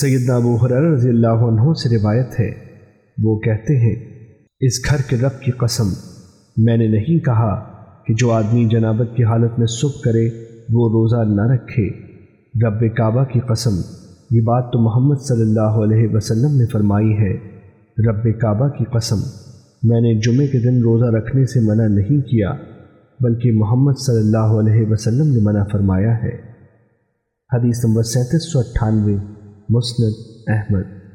سیدنا ابو حرار رضی اللہ عنہ سے روایت ہے۔ وہ کہتے ہیں، اس گھر کے رب کی قسم، میں نے نہیں کہا کہ جو آدمی جنابت کی حالت میں صبح کرے، وہ روزہ نہ رکھے۔ رب کعبہ کی قسم، یہ بات تو محمد صلی اللہ علیہ وسلم نے فرمائی ہے۔ رب کعبہ کی قسم، میں نے جمعے کے دن روزہ رکھنے سے منع نہیں کیا، بلکہ محمد صلی اللہ علیہ وسلم نے منع فرمایا ہے۔ حدیث نمبر سینتیس سو اٹھانوے۔ مسند أحمد.